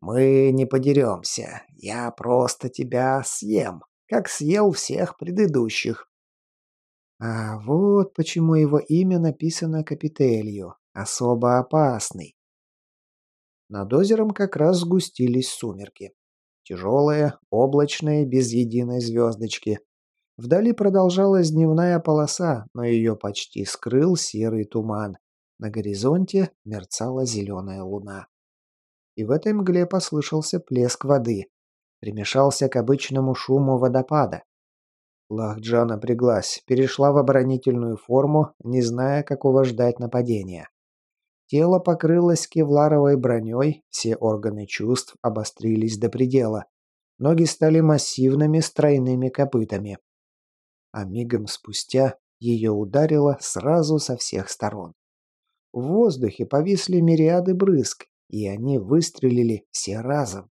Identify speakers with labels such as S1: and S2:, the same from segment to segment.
S1: Мы не подеремся. Я просто тебя съем, как съел всех предыдущих. А вот почему его имя написано капителью. Особо опасный. Над озером как раз сгустились сумерки. Тяжелые, облачные, без единой звездочки. Вдали продолжалась дневная полоса, но ее почти скрыл серый туман. На горизонте мерцала зеленая луна. И в этой мгле послышался плеск воды. Примешался к обычному шуму водопада. Лахджа напряглась, перешла в оборонительную форму, не зная, какого ждать нападения. Тело покрылось кевларовой броней, все органы чувств обострились до предела. Ноги стали массивными стройными копытами. А мигом спустя ее ударило сразу со всех сторон. В воздухе повисли мириады брызг, и они выстрелили все разом.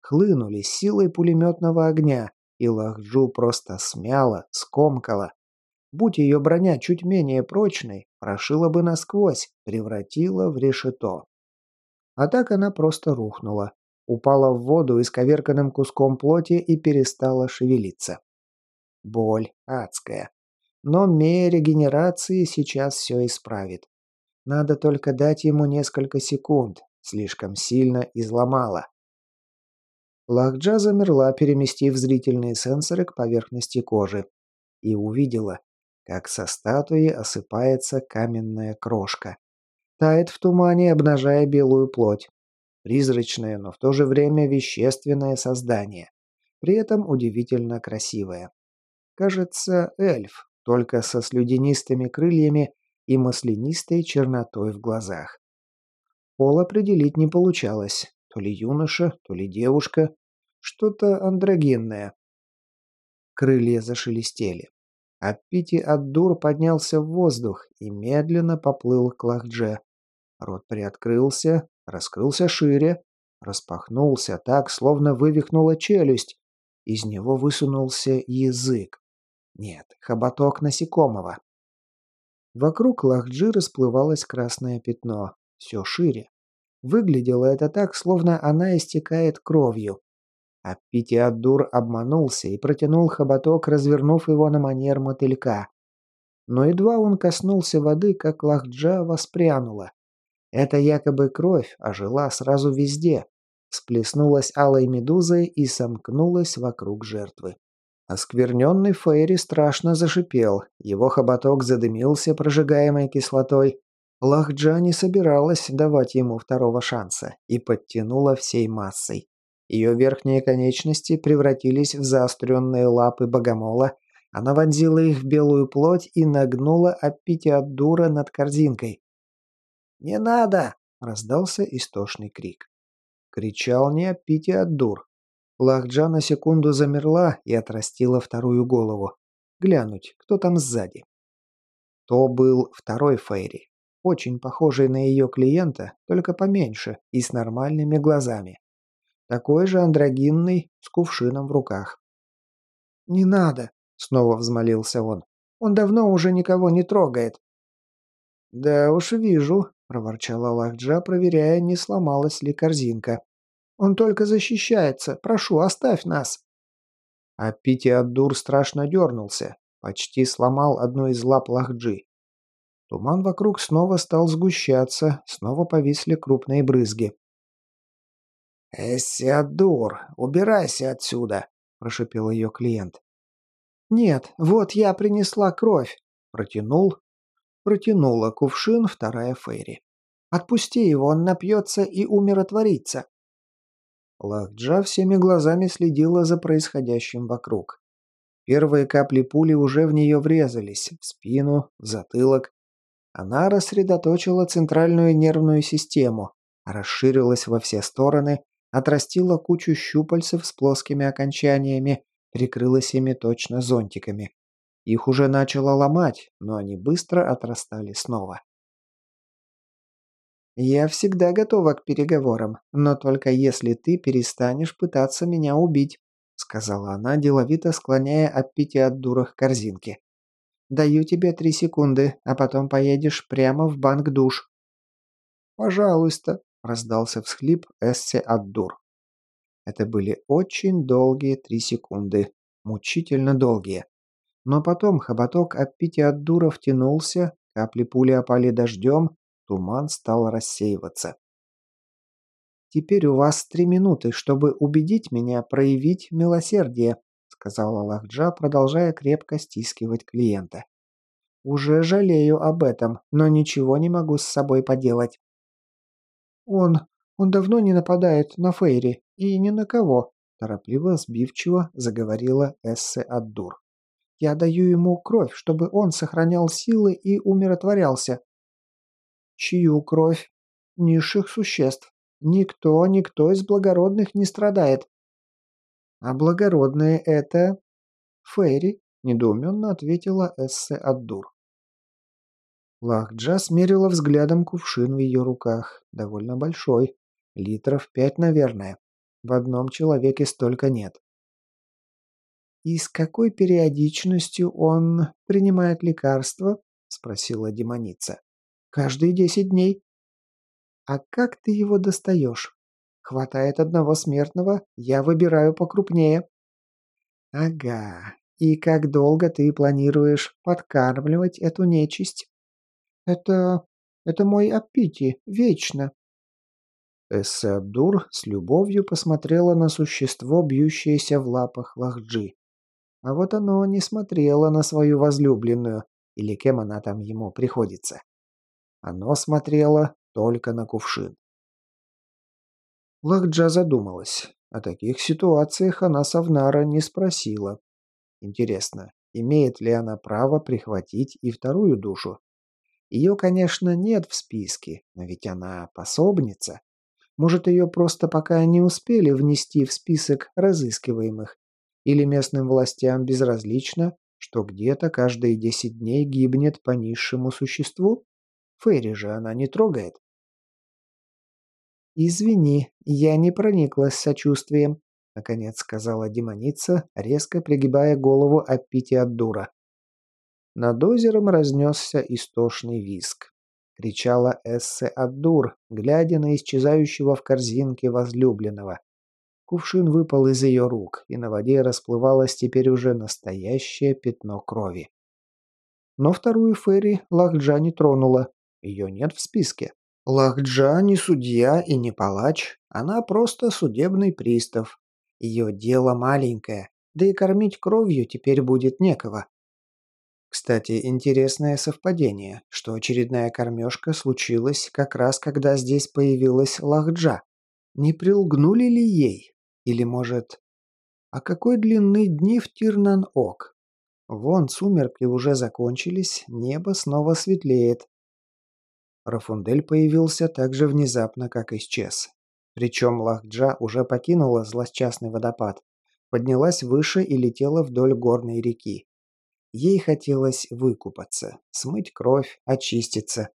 S1: Хлынули силой пулеметного огня, и Лахджу просто смяла, скомкала. Будь ее броня чуть менее прочной, прошила бы насквозь, превратила в решето. А так она просто рухнула, упала в воду исковерканным куском плоти и перестала шевелиться. Боль адская. Но Мея регенерации сейчас все исправит. Надо только дать ему несколько секунд. Слишком сильно изломала. Лахджа замерла, переместив зрительные сенсоры к поверхности кожи. И увидела, как со статуи осыпается каменная крошка. Тает в тумане, обнажая белую плоть. Призрачное, но в то же время вещественное создание. При этом удивительно красивое. Кажется, эльф, только со слюдянистыми крыльями и маслянистой чернотой в глазах. Пол определить не получалось. То ли юноша, то ли девушка. Что-то андрогенное. Крылья зашелестели. А Пити Аддур поднялся в воздух и медленно поплыл к Лахдже. Рот приоткрылся, раскрылся шире, распахнулся так, словно вывихнула челюсть. Из него высунулся язык. Нет, хоботок насекомого. Вокруг Лахджи расплывалось красное пятно, все шире. Выглядело это так, словно она истекает кровью. А Питиадур обманулся и протянул хоботок, развернув его на манер мотылька. Но едва он коснулся воды, как Лахджа воспрянула. Эта якобы кровь ожила сразу везде, сплеснулась алой медузой и сомкнулась вокруг жертвы. Оскверненный Фейри страшно зашипел, его хоботок задымился прожигаемой кислотой, Лахджа не собиралась давать ему второго шанса и подтянула всей массой. Ее верхние конечности превратились в заостренные лапы богомола, она вонзила их в белую плоть и нагнула дура над корзинкой. «Не надо!» — раздался истошный крик. Кричал не дур. Лахджа на секунду замерла и отрастила вторую голову. Глянуть, кто там сзади. То был второй Фейри, очень похожий на ее клиента, только поменьше и с нормальными глазами. Такой же андрогинный, с кувшином в руках. «Не надо!» — снова взмолился он. «Он давно уже никого не трогает». «Да уж вижу», — проворчала Лахджа, проверяя, не сломалась ли корзинка. «Он только защищается. Прошу, оставь нас». А Питиадур страшно дернулся, почти сломал одну из лап Лахджи. Туман вокруг снова стал сгущаться, снова повисли крупные брызги. «Эссиадур, убирайся отсюда!» – прошепел ее клиент. «Нет, вот я принесла кровь!» – протянул. Протянула кувшин вторая Фейри. «Отпусти его, он напьется и умиротворится!» Лахджа всеми глазами следила за происходящим вокруг. Первые капли пули уже в нее врезались, в спину, в затылок. Она рассредоточила центральную нервную систему, расширилась во все стороны, отрастила кучу щупальцев с плоскими окончаниями, прикрылась ими точно зонтиками. Их уже начало ломать, но они быстро отрастали снова. «Я всегда готова к переговорам, но только если ты перестанешь пытаться меня убить», сказала она, деловито склоняя Аппити от дурах корзинки. Даю тебе три секунды, а потом поедешь прямо в банк душ». «Пожалуйста», – раздался всхлип Эссе Аддур. Это были очень долгие три секунды, мучительно долгие. Но потом хоботок Аппити Аддура втянулся, капли пули опали дождем, туман стал рассеиваться. «Теперь у вас три минуты, чтобы убедить меня проявить милосердие», сказала Лахджа, продолжая крепко стискивать клиента. «Уже жалею об этом, но ничего не могу с собой поделать». «Он... он давно не нападает на Фейри и ни на кого», торопливо, сбивчиво заговорила Эссе Аддур. «Я даю ему кровь, чтобы он сохранял силы и умиротворялся». «Чью кровь?» «Низших существ. Никто, никто из благородных не страдает. «А благородные это...» «Фейри», — недоуменно ответила Эссе Аддур. Лахджа смерила взглядом кувшин в ее руках. Довольно большой. Литров пять, наверное. В одном человеке столько нет. «И с какой периодичностью он принимает лекарства?» — спросила демоница. «Каждые десять дней». «А как ты его достаешь?» Хватает одного смертного, я выбираю покрупнее. Ага. И как долго ты планируешь подкармливать эту нечисть? Это... это мой аппити, вечно. Эссадур с любовью посмотрела на существо, бьющееся в лапах Лахджи. А вот оно не смотрело на свою возлюбленную, или кем она там ему приходится. Оно смотрело только на кувшин. Лахджа задумалась. О таких ситуациях она Савнара не спросила. Интересно, имеет ли она право прихватить и вторую душу? Ее, конечно, нет в списке, но ведь она пособница. Может, ее просто пока не успели внести в список разыскиваемых? Или местным властям безразлично, что где-то каждые десять дней гибнет по низшему существу? Фейри же она не трогает. «Извини, я не прониклась сочувствием», — наконец сказала демоница, резко пригибая голову Аппити от дура. Над озером разнесся истошный виск. Кричала Эссе Аддур, глядя на исчезающего в корзинке возлюбленного. Кувшин выпал из ее рук, и на воде расплывалось теперь уже настоящее пятно крови. Но вторую Ферри Лахджа не тронула. Ее нет в списке. Лахджа не судья и не палач, она просто судебный пристав. Ее дело маленькое, да и кормить кровью теперь будет некого. Кстати, интересное совпадение, что очередная кормежка случилась как раз когда здесь появилась Лахджа. Не прилгнули ли ей? Или, может... А какой длины дни в Тирнан-Ок? Вон сумерки уже закончились, небо снова светлеет, Рафундель появился так же внезапно, как исчез. Причем Лахджа уже покинула злосчастный водопад, поднялась выше и летела вдоль горной реки. Ей хотелось выкупаться, смыть кровь, очиститься.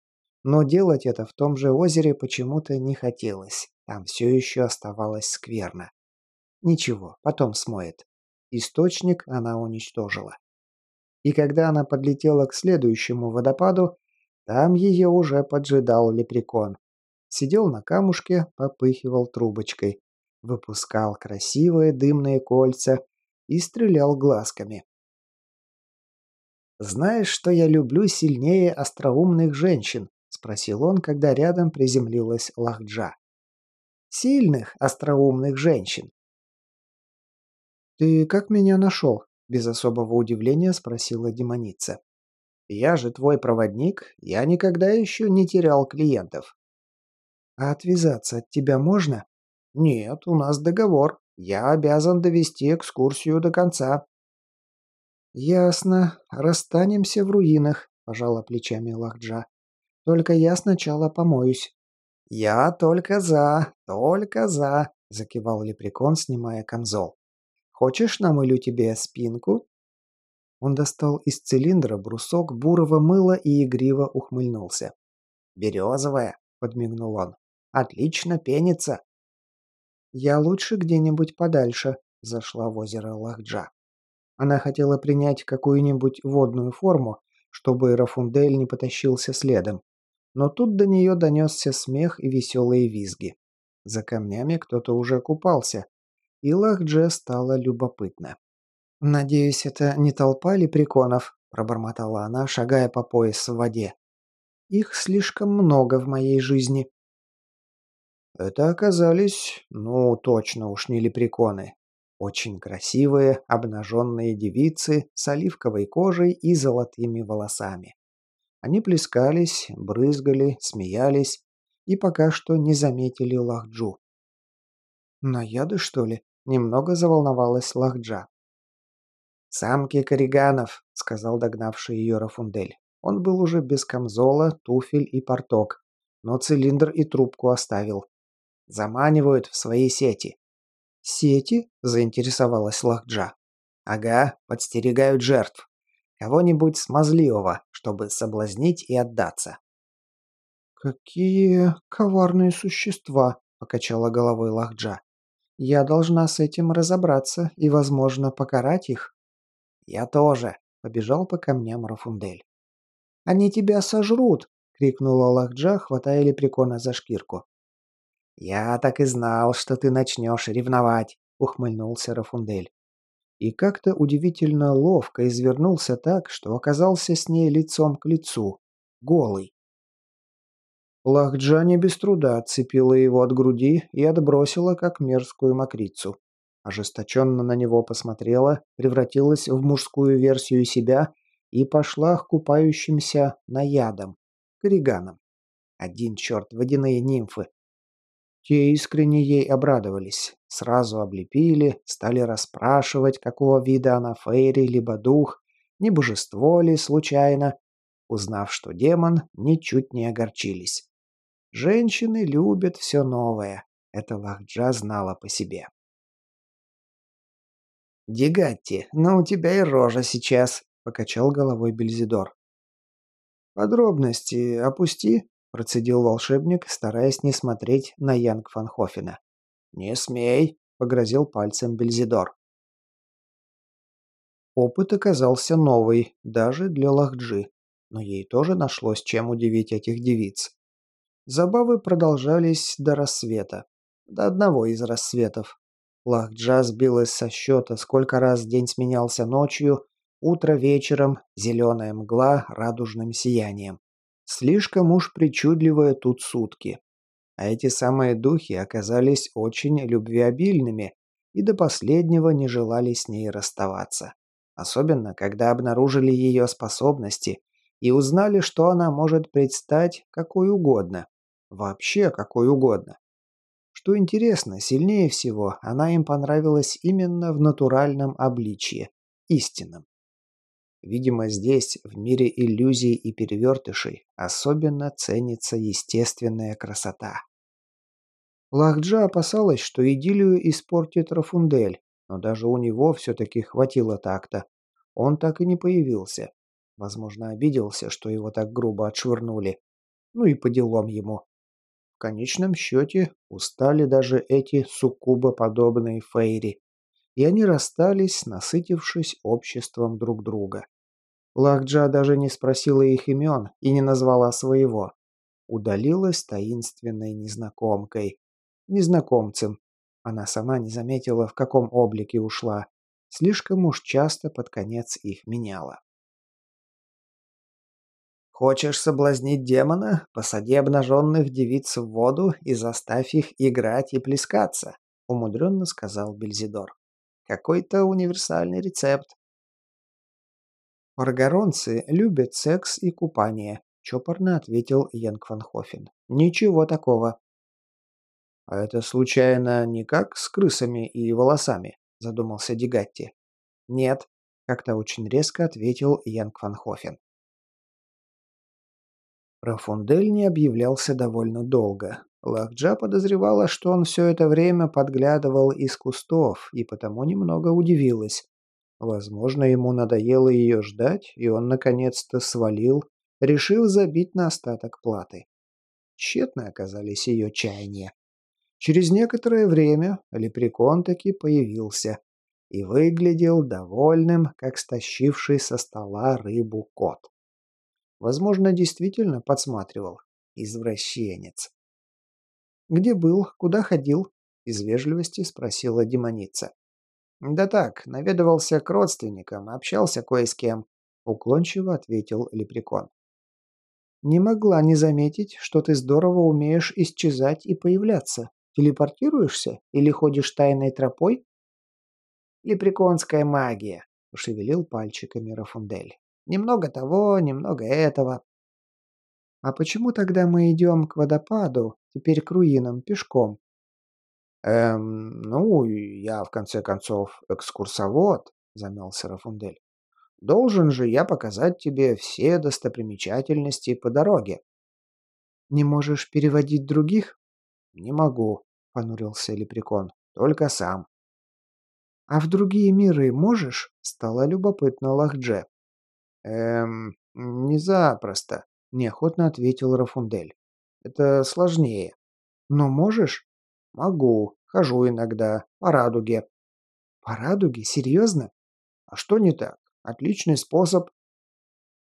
S1: Но делать это в том же озере почему-то не хотелось. Там все еще оставалось скверно. Ничего, потом смоет. Источник она уничтожила. И когда она подлетела к следующему водопаду, там ее уже поджидал лепрекон. Сидел на камушке, попыхивал трубочкой, выпускал красивые дымные кольца и стрелял глазками. «Знаешь, что я люблю сильнее остроумных женщин?» – спросил он, когда рядом приземлилась Лахджа. «Сильных остроумных женщин». «Ты как меня нашел?» – без особого удивления спросила демоница. Я же твой проводник, я никогда еще не терял клиентов. А отвязаться от тебя можно? Нет, у нас договор. Я обязан довести экскурсию до конца. Ясно. Расстанемся в руинах, пожала плечами Лахджа. Только я сначала помоюсь. Я только за, только за, закивал лепрекон, снимая камзол. Хочешь, намылю тебе спинку? Он достал из цилиндра брусок бурого мыла и игриво ухмыльнулся. «Березовая», — подмигнул он. «Отлично пенится». «Я лучше где-нибудь подальше», — зашла в озеро Лахджа. Она хотела принять какую-нибудь водную форму, чтобы Рафундель не потащился следом. Но тут до нее донесся смех и веселые визги. За камнями кто-то уже купался, и Лахдже стало любопытно. «Надеюсь, это не толпа лепреконов?» – пробормотала она, шагая по пояс в воде. «Их слишком много в моей жизни». Это оказались, ну, точно уж не лепреконы. Очень красивые, обнаженные девицы с оливковой кожей и золотыми волосами. Они плескались, брызгали, смеялись и пока что не заметили Лахджу. «Наяды, что ли?» – немного заволновалась Лахджа. «Самки кориганов», — сказал догнавший ее Рафундель. Он был уже без камзола, туфель и порток, но цилиндр и трубку оставил. «Заманивают в свои сети». «Сети?» — заинтересовалась Лахджа. «Ага, подстерегают жертв. Кого-нибудь смазливого, чтобы соблазнить и отдаться».
S2: «Какие коварные существа!» — покачала головой Лахджа. «Я должна с этим разобраться и, возможно, покарать их».
S1: «Я тоже», — побежал по камням Рафундель.
S2: «Они тебя сожрут!» — крикнула Лахджа, хватая лепрекона за шкирку.
S1: «Я так и знал, что ты начнешь ревновать», — ухмыльнулся Рафундель. И как-то удивительно ловко извернулся так, что оказался с ней лицом к лицу, голый.
S2: Лахджа не без труда отцепила его от груди и отбросила, как мерзкую мокрицу ожесточенно на него посмотрела, превратилась в мужскую версию себя и пошла к купающимся наядам, кориганам. Один черт, водяные нимфы. Те искренне ей обрадовались, сразу облепили, стали расспрашивать, какого вида она фейри, либо дух, не божество ли случайно. Узнав, что демон, ничуть не огорчились. Женщины любят все новое, это Лахджа знала по себе.
S1: «Дигатти, ну у тебя и рожа сейчас», — покачал головой Бельзидор.
S2: «Подробности опусти», — процедил волшебник, стараясь не смотреть на Янг Фанхофена.
S1: «Не смей», — погрозил пальцем Бельзидор.
S2: Опыт оказался новый, даже для Лахджи, но ей тоже нашлось чем удивить этих девиц. Забавы продолжались до рассвета, до одного из рассветов. Лахджа сбилась со счета, сколько раз день сменялся ночью, утро вечером, зеленая мгла радужным сиянием. Слишком уж причудливые тут сутки. А эти самые духи оказались очень любвеобильными и до последнего не желали с ней расставаться. Особенно, когда обнаружили ее способности и узнали, что она может предстать какой угодно. Вообще какой угодно. Что интересно, сильнее всего она им понравилась именно в натуральном обличье, истинном. Видимо, здесь, в мире иллюзий и перевертышей, особенно ценится естественная красота. Лахджа опасалась, что идиллию испортит Рафундель, но даже у него все-таки хватило такта. Он так и не появился. Возможно, обиделся, что его так грубо отшвырнули. Ну и по делам ему конечном счете устали даже эти суккубоподобные фейри, и они расстались, насытившись обществом друг друга. Лахджа даже не спросила их имен и не назвала своего. Удалилась таинственной незнакомкой. Незнакомцем. Она сама не заметила, в каком облике ушла. Слишком уж часто под конец их меняла.
S1: Хочешь соблазнить демона? Посади обнаженных девиц в воду и заставь их играть и плескаться», — умудренно сказал Бельзидор. «Какой-то универсальный рецепт».
S2: «Аргоронцы любят секс и купание», — чопорно ответил Янг Фанхофен. «Ничего такого».
S1: «А это случайно не как с крысами и волосами?» — задумался Дигатти.
S2: «Нет», — как-то очень резко ответил Янг Фанхофен.
S1: Рафундель не объявлялся довольно долго. Лахджа подозревала, что он все это время подглядывал из кустов, и потому немного удивилась. Возможно, ему надоело ее ждать, и он наконец-то свалил, решил забить на остаток платы. Тщетно оказались ее чаяния. Через некоторое время лепрекон таки появился и выглядел довольным, как стащивший со стола рыбу кот. Возможно, действительно подсматривал. извращенец. «Где был? Куда ходил?» — из вежливости спросила демоница. «Да так, наведывался к родственникам, общался кое с кем», — уклончиво ответил лепрекон. «Не могла не заметить, что ты здорово умеешь исчезать и появляться. Телепортируешься или ходишь тайной тропой?»
S2: «Лепреконская магия», — пошевелил пальчиками Рафундель. «Немного того, немного этого».
S1: «А почему тогда мы идем к водопаду, теперь к руинам, пешком?»
S2: «Эм, ну, я, в конце концов, экскурсовод», — замялся Рафундель. «Должен же я показать тебе все достопримечательности по дороге».
S1: «Не можешь переводить других?»
S2: «Не могу», — понурился Лепрекон. «Только сам».
S1: «А в другие миры можешь?» — стало любопытно Лахдже.
S2: «Эм, не запросто», — неохотно ответил Рафундель. «Это сложнее».
S1: «Но можешь?»
S2: «Могу. Хожу иногда. По радуге».
S1: «По радуге? Серьезно?»
S2: «А что не так? Отличный способ».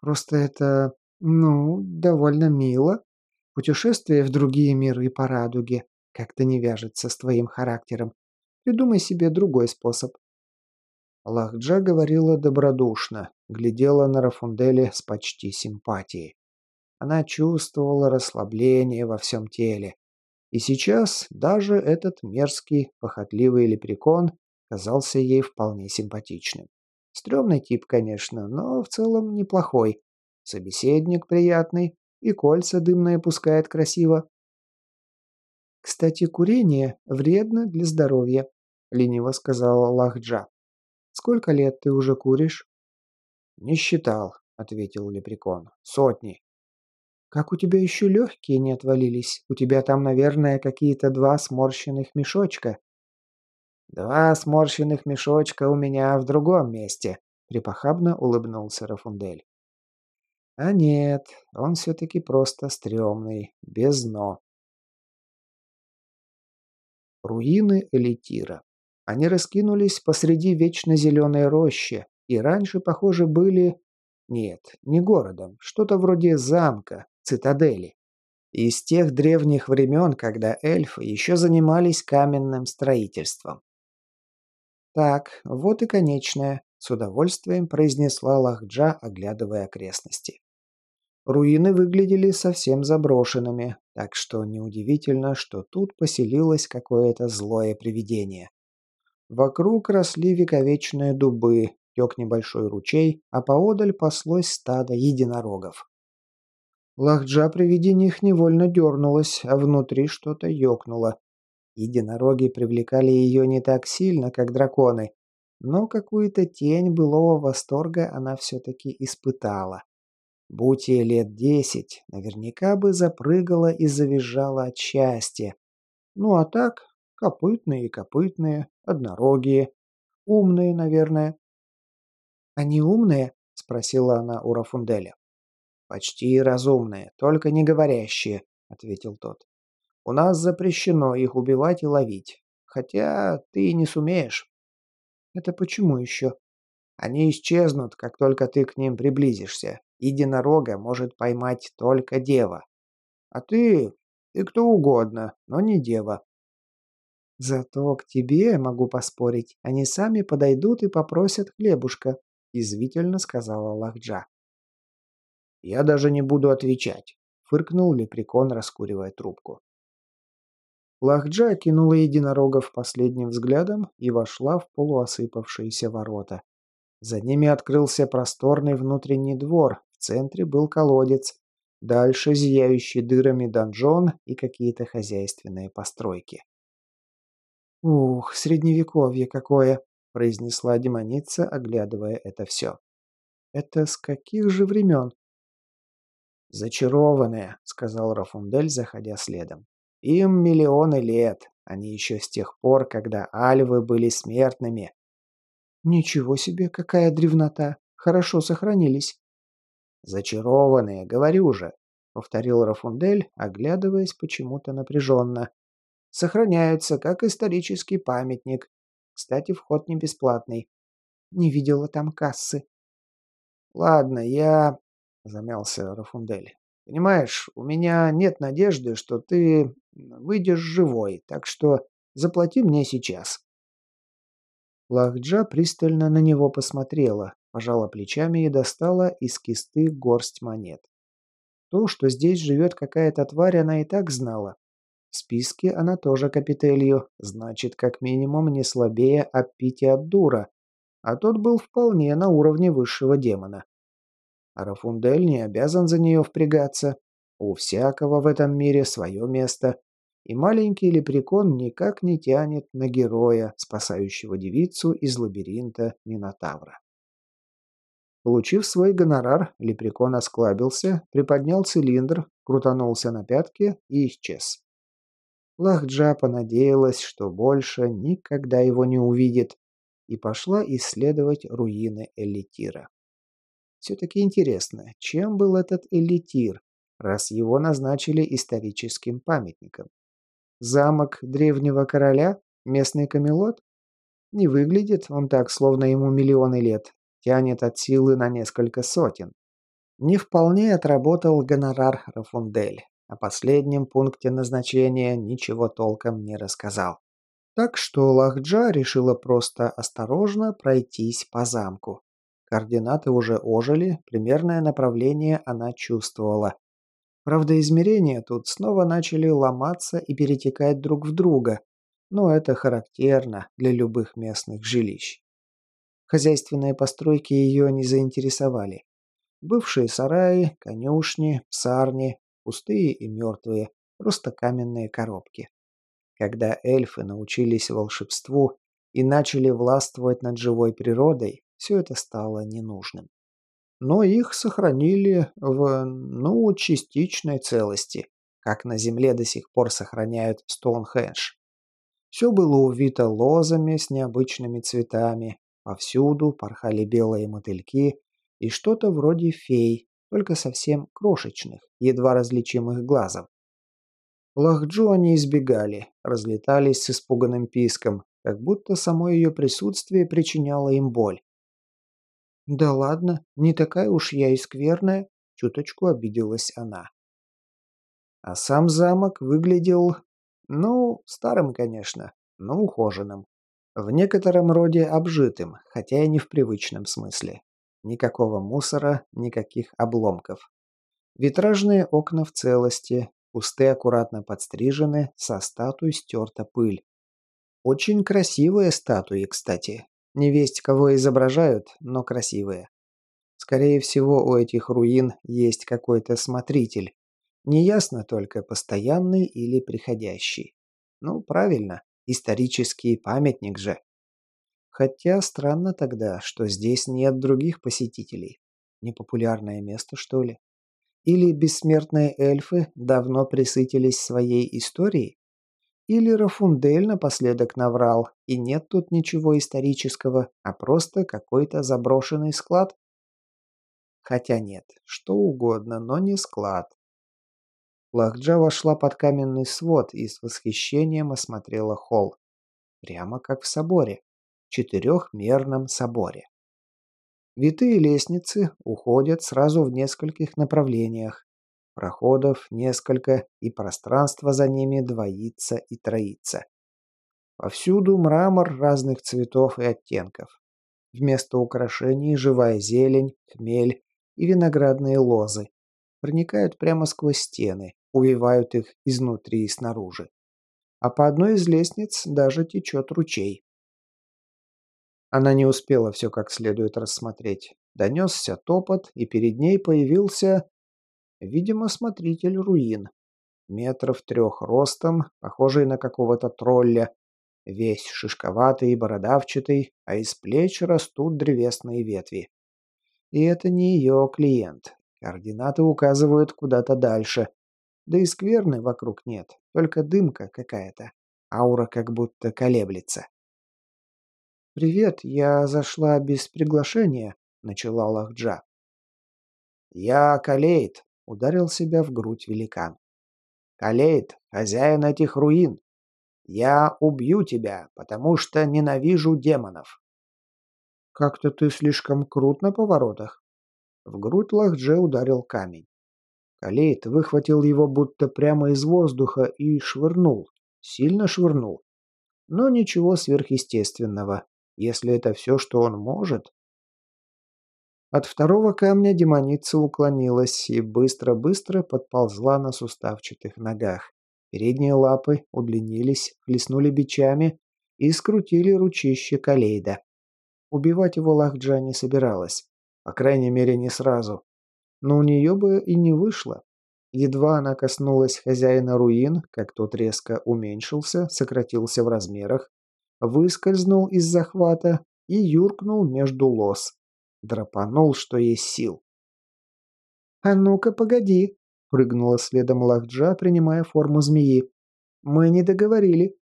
S1: «Просто это, ну, довольно мило. Путешествие в другие миры по радуге как-то не вяжется с твоим характером. Придумай себе другой способ».
S2: Лахджа говорила добродушно, глядела на Рафунделе с почти симпатией. Она чувствовала расслабление во всем теле. И сейчас даже этот мерзкий, похотливый лепрекон казался ей вполне симпатичным. Стремный тип, конечно, но в целом неплохой. Собеседник приятный, и кольца дымные пускает красиво.
S1: «Кстати, курение вредно для здоровья», — лениво сказала Лахджа. «Сколько лет ты уже куришь?»
S2: «Не считал», — ответил Лепрекон. «Сотни».
S1: «Как у тебя еще легкие не отвалились? У тебя там, наверное, какие-то два сморщенных мешочка».
S2: «Два сморщенных мешочка у меня в другом месте», — припохабно улыбнулся Рафундель.
S1: «А нет, он все-таки просто стрёмный, без дно».
S2: Руины Элитира. Они раскинулись посреди вечно зеленой рощи, и раньше, похоже, были... Нет, не городом, что-то вроде замка, цитадели. Из тех древних времен, когда эльфы еще занимались каменным строительством.
S1: «Так, вот и конечная», — с удовольствием произнесла Лахджа, оглядывая окрестности. Руины выглядели совсем заброшенными, так что неудивительно, что тут поселилось какое-то злое привидение. Вокруг росли вековечные дубы, тек небольшой ручей, а поодаль паслось стадо единорогов. Лахджа при виде них невольно дернулась, а внутри что-то ёкнуло. Единороги привлекали ее не так сильно, как драконы, но какую-то тень былого восторга она все-таки испытала. Будь ей лет десять, наверняка бы запрыгала и завизжала от счастья. Ну а так, копытные и копытные, однорогие, умные, наверное. «Они умные?» — спросила она у Рафунделя.
S2: «Почти разумные, только не говорящие», — ответил тот. «У нас запрещено их убивать и ловить. Хотя ты не сумеешь».
S1: «Это почему еще?»
S2: «Они исчезнут, как только ты к ним приблизишься. Единорога может поймать только дева. А ты... ты кто угодно, но не дева».
S1: «Зато к тебе, могу поспорить, они сами подойдут и попросят хлебушка», — извительно сказала Лахджа.
S2: «Я даже не буду отвечать», — фыркнул лепрекон, раскуривая трубку.
S1: Лахджа кинула единорогов последним взглядом и вошла в полуосыпавшиеся ворота. За ними открылся просторный внутренний двор, в центре был колодец, дальше зияющий дырами донжон и какие-то хозяйственные постройки. «Ух, средневековье какое!» – произнесла демоница, оглядывая это все. «Это с каких же времен?»
S2: «Зачарованные», — сказал Рафундель, заходя следом. «Им миллионы лет. Они еще с тех пор, когда альвы были смертными».
S1: «Ничего себе, какая древнота! Хорошо сохранились».
S2: «Зачарованные, говорю же», — повторил Рафундель, оглядываясь почему-то напряженно. «Сохраняются, как исторический памятник. Кстати, вход не бесплатный».
S1: «Не видела там кассы».
S2: «Ладно, я...» — замялся Рафундель.
S1: Понимаешь, у меня нет надежды, что ты выйдешь живой, так что заплати мне сейчас».
S2: Лахджа пристально на него посмотрела, пожала плечами и достала из кисты горсть монет. То, что здесь живет какая-то тварь, она и так знала. В списке она тоже капителью, значит, как минимум не слабее Аппити Абдура, а тот был вполне на уровне высшего демона. А Рафундель не обязан за нее впрягаться. У всякого в этом мире свое место, и маленький лепрекон никак не тянет на героя, спасающего девицу из лабиринта Минотавра. Получив свой гонорар, лепрекон осклабился, приподнял цилиндр, крутанулся на пятки и исчез. Лахджа понадеялась, что больше никогда его не увидит, и пошла исследовать руины Элитира. Все-таки интересно, чем был этот Элитир, раз его назначили историческим памятником? Замок древнего короля? Местный камелот? Не выглядит он так, словно ему миллионы лет. Тянет от силы на несколько сотен. Не вполне отработал гонорар Рафундель. О последнем пункте назначения ничего толком не рассказал. Так что Лахджа решила просто осторожно пройтись по замку. Координаты уже ожили, примерное направление она чувствовала. Правда, измерения тут снова начали ломаться и перетекать друг в друга, но это характерно для любых местных жилищ. Хозяйственные постройки ее не заинтересовали. Бывшие сараи, конюшни, псарни, пустые и мертвые, просто каменные коробки. Когда эльфы научились волшебству и начали властвовать над живой природой, все это стало ненужным но их сохранили в, ну, частичной целости, как на Земле до сих пор сохраняют Стоунхендж. Все было увито лозами с необычными цветами, повсюду порхали белые мотыльки и что-то вроде фей, только совсем крошечных, едва различимых глазом. Лахджу они избегали, разлетались с испуганным писком, как будто само ее присутствие причиняло им боль. «Да ладно, не такая уж я и скверная», — чуточку обиделась она. А сам замок выглядел, ну, старым, конечно, но ухоженным. В некотором роде обжитым, хотя и не в привычном смысле. Никакого мусора, никаких обломков. Витражные окна в целости, кусты аккуратно подстрижены, со статуй стерта пыль. Очень красивые статуи, кстати. Не весть, кого изображают, но красивые. Скорее всего, у этих руин есть какой-то смотритель. Неясно только, постоянный или приходящий. Ну, правильно, исторический памятник же. Хотя странно тогда, что здесь нет других посетителей. Непопулярное место, что ли? Или бессмертные эльфы давно присытились своей историей? Или Рафундель напоследок наврал, и нет тут ничего исторического, а просто какой-то заброшенный склад? Хотя нет, что угодно, но не склад. Лахджа вошла под каменный свод и с восхищением осмотрела холл. Прямо как в соборе. Четырехмерном соборе. Витые лестницы уходят сразу в нескольких направлениях, Проходов несколько, и пространство за ними двоится и троится. Повсюду мрамор разных цветов и оттенков. Вместо украшений живая зелень, хмель и виноградные лозы. Проникают прямо сквозь стены, увивают их изнутри и снаружи. А по одной из лестниц даже течет ручей. Она не успела все как следует рассмотреть. Донесся топот, и перед ней появился Видимо, смотритель руин. Метров трех ростом, похожий на какого-то тролля. Весь шишковатый и бородавчатый, а из плеч растут древесные ветви. И это не ее клиент. Координаты указывают куда-то дальше. Да и скверны вокруг нет, только дымка какая-то. Аура как будто колеблется. «Привет, я зашла без приглашения», — начала Лахджа. «Я Калейт», Ударил себя в грудь великан. «Калейт, хозяин этих руин, я убью тебя, потому что ненавижу демонов». «Как-то ты слишком крут на поворотах». В грудь Лахдже ударил камень. Калейт выхватил его будто прямо из воздуха и швырнул. Сильно швырнул. Но ничего сверхъестественного. Если это все, что он может... От второго камня демоница уклонилась и быстро-быстро подползла на суставчатых ногах. Передние лапы удлинились, хлестнули бичами и скрутили ручище Калейда. Убивать его Лахджа не собиралась. По крайней мере, не сразу. Но у нее бы и не вышло. Едва она коснулась хозяина руин, как тот резко уменьшился, сократился в размерах, выскользнул из захвата и юркнул между лос. Драпанул, что есть сил. «А ну-ка, погоди!» — прыгнула следом Лахджа, принимая форму змеи. «Мы не договорили».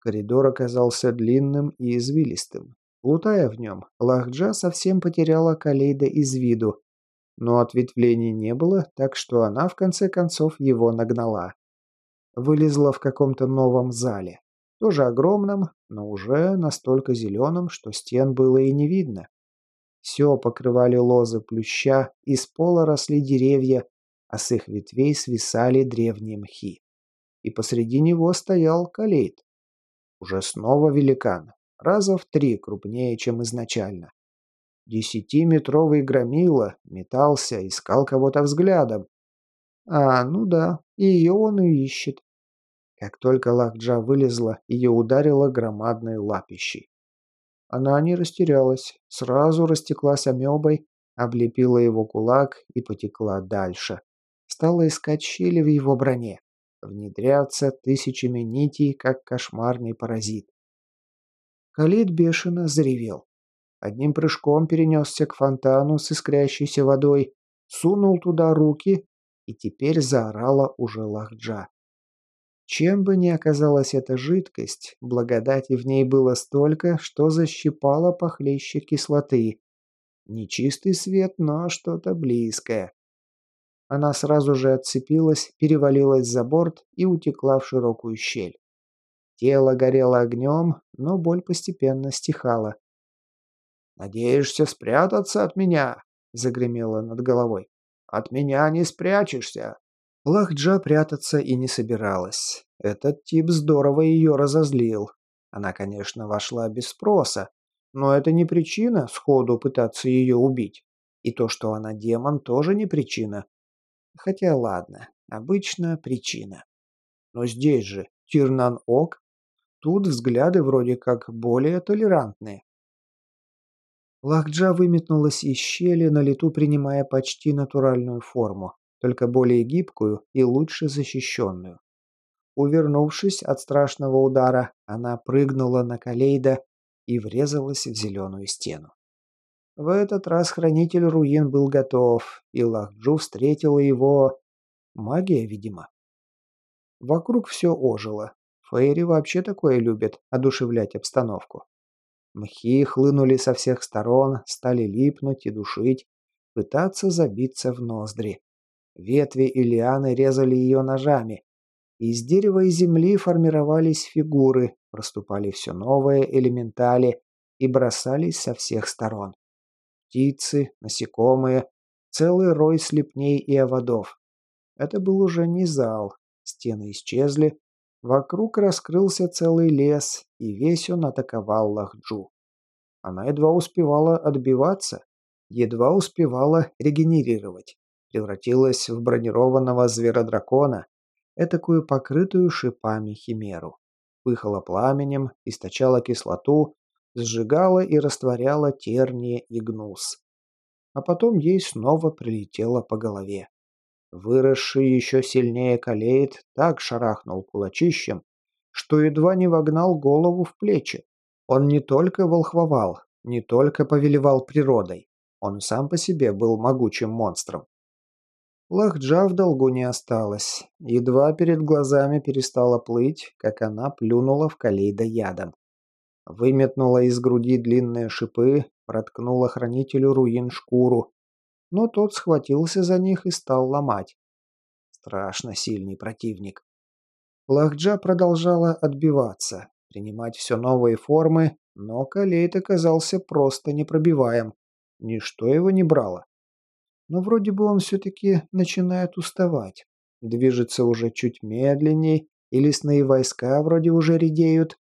S2: Коридор оказался длинным и извилистым. Плутая в нем, Лахджа совсем потеряла Калейда из виду, но ответвлений не было, так что она в конце концов его нагнала. Вылезла в каком-то новом зале. Тоже огромном, но уже настолько зеленом, что стен было и не видно. Все покрывали лозы плюща, из пола росли деревья, а с их ветвей свисали древние мхи. И посреди него стоял калейт. Уже снова великан, раза в три крупнее, чем изначально. Десятиметровый громила метался, искал кого-то взглядом. А, ну да, ее он и ищет. Как только Лахджа вылезла, ее ударило громадной лапищей. Она не растерялась, сразу растеклась амебой, облепила его кулак и потекла дальше. Стала искать щели в его броне, внедряться тысячами нитей, как кошмарный паразит. Калит бешено заревел. Одним прыжком перенесся к фонтану с искрящейся водой, сунул туда руки, и теперь заорала уже Лахджа. Чем бы ни оказалась эта жидкость, благодати в ней было столько, что защипало похлеще кислоты. Не чистый свет, но что-то близкое. Она сразу же отцепилась, перевалилась за борт и утекла в широкую щель. Тело горело огнем, но боль постепенно стихала. «Надеешься спрятаться от меня?» — загремело над головой. «От меня не спрячешься!» Лахджа прятаться и не собиралась. Этот тип здорово ее разозлил. Она, конечно, вошла без спроса, но это не причина сходу пытаться ее убить. И то, что она демон, тоже не причина. Хотя ладно, обычно причина. Но здесь же Тирнан-Ок. Тут взгляды вроде как более толерантные. Лахджа выметнулась из щели, на лету принимая почти натуральную форму, только более гибкую и лучше защищенную. Увернувшись от страшного удара, она прыгнула на Калейда и врезалась в зеленую стену. В этот раз хранитель руин был готов, и Лахджу встретила его... Магия, видимо. Вокруг все ожило. Фейри вообще такое любят, одушевлять обстановку. Мхи хлынули со всех сторон, стали липнуть и душить, пытаться забиться в ноздри. Ветви и лианы резали ее ножами. Из дерева и земли формировались фигуры, проступали все новые элементали и бросались со всех сторон. Птицы, насекомые, целый рой слепней и оводов. Это был уже не зал. Стены исчезли, Вокруг раскрылся целый лес, и весь он атаковал Лахджу. Она едва успевала отбиваться, едва успевала регенерировать. Превратилась в бронированного зверодракона, этакую покрытую шипами химеру. Пыхала пламенем, источала кислоту, сжигала и растворяла тернии и гнус. А потом ей снова прилетело по голове. Выросший еще сильнее колеет так шарахнул кулачищем, что едва не вогнал голову в плечи. Он не только волхвовал, не только повелевал природой, он сам по себе был могучим монстром. Лахджа в долгу не осталось. Едва перед глазами перестала плыть, как она плюнула в колейда ядом. Выметнула из груди длинные шипы, проткнула хранителю руин шкуру, но тот схватился за них и стал ломать. Страшно сильный противник. Лахджа продолжала отбиваться, принимать все новые формы, но Калейт оказался просто непробиваем. Ничто его не брало. Но вроде бы он все-таки начинает уставать. Движется уже чуть медленней, и лесные войска вроде уже редеют.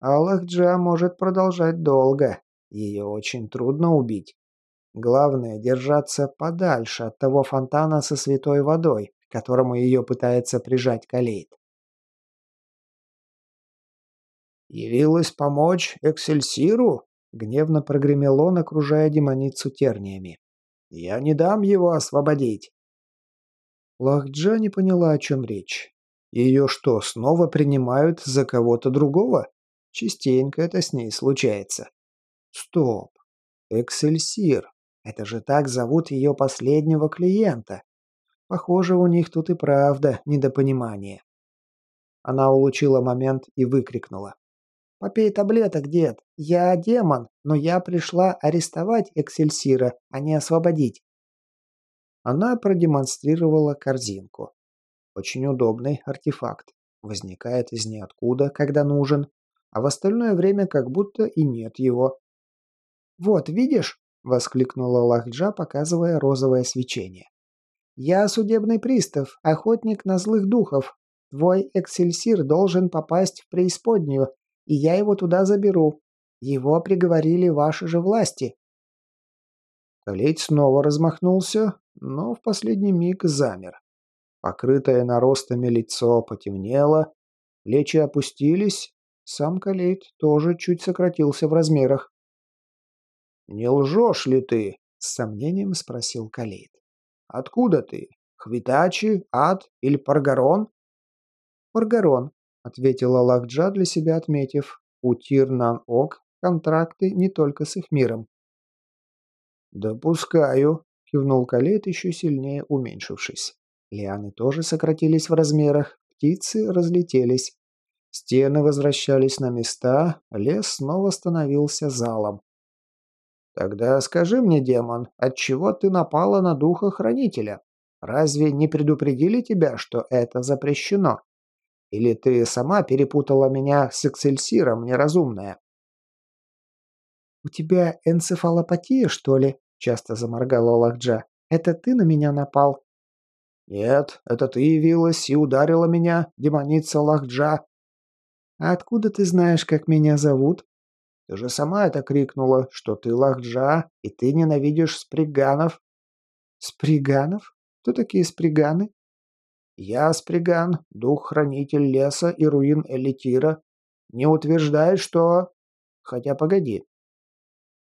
S2: Аллахджа может продолжать долго. Ее очень трудно убить. Главное – держаться подальше от того фонтана со святой водой, к которому ее пытается прижать Калейт. «Явилась помочь Эксельсиру?» — гневно прогремел он, окружая демоницу терниями. «Я не дам его освободить!» Лахджа не поняла, о чем речь. Ее что, снова принимают за кого-то другого? Частенько это с ней случается. Стоп. Эксельсир. Это же так зовут ее последнего клиента. Похоже, у них тут и правда недопонимание. Она улучила момент и выкрикнула. «Попей таблеток, дед. Я демон, но я пришла арестовать Эксельсира, а не освободить». Она продемонстрировала корзинку. Очень удобный артефакт. Возникает из ниоткуда, когда нужен, а в остальное время как будто и нет его. «Вот, видишь?» — воскликнула Лахджа, показывая розовое свечение. «Я судебный пристав, охотник на злых духов. Твой эксельсир должен попасть в преисподнюю, и я его туда заберу. Его приговорили ваши же власти». Колеть снова размахнулся, но в последний миг замер. Покрытое наростами лицо потемнело, плечи опустились, сам Калейт тоже чуть сократился в размерах. «Не лжешь ли ты?» — с сомнением спросил Калейт. «Откуда ты? Хвитачи, Ад или Паргарон?» «Паргарон», — ответила Лакджа для себя отметив. «У Тирнан-Ок контракты не только с их миром». «Допускаю», — кивнул Калейт, еще сильнее уменьшившись. Лианы тоже сократились в размерах, птицы разлетелись. Стены возвращались на места, лес снова становился залом. «Тогда скажи мне, демон, отчего ты напала на духа хранителя? Разве не предупредили тебя, что это запрещено? Или ты сама перепутала меня с эксельсиром, неразумная?» «У тебя энцефалопатия, что ли?» — часто заморгала Лахджа. «Это ты на меня напал?» «Нет, это ты явилась и ударила меня, демоница Лахджа». «А откуда ты знаешь, как меня зовут?» «Ты же сама это крикнула, что ты Лахджа, и ты ненавидишь сприганов». «Сприганов? Кто такие сприганы?» «Я сприган, дух-хранитель леса и руин Элитира. Не утверждай, что...» «Хотя погоди».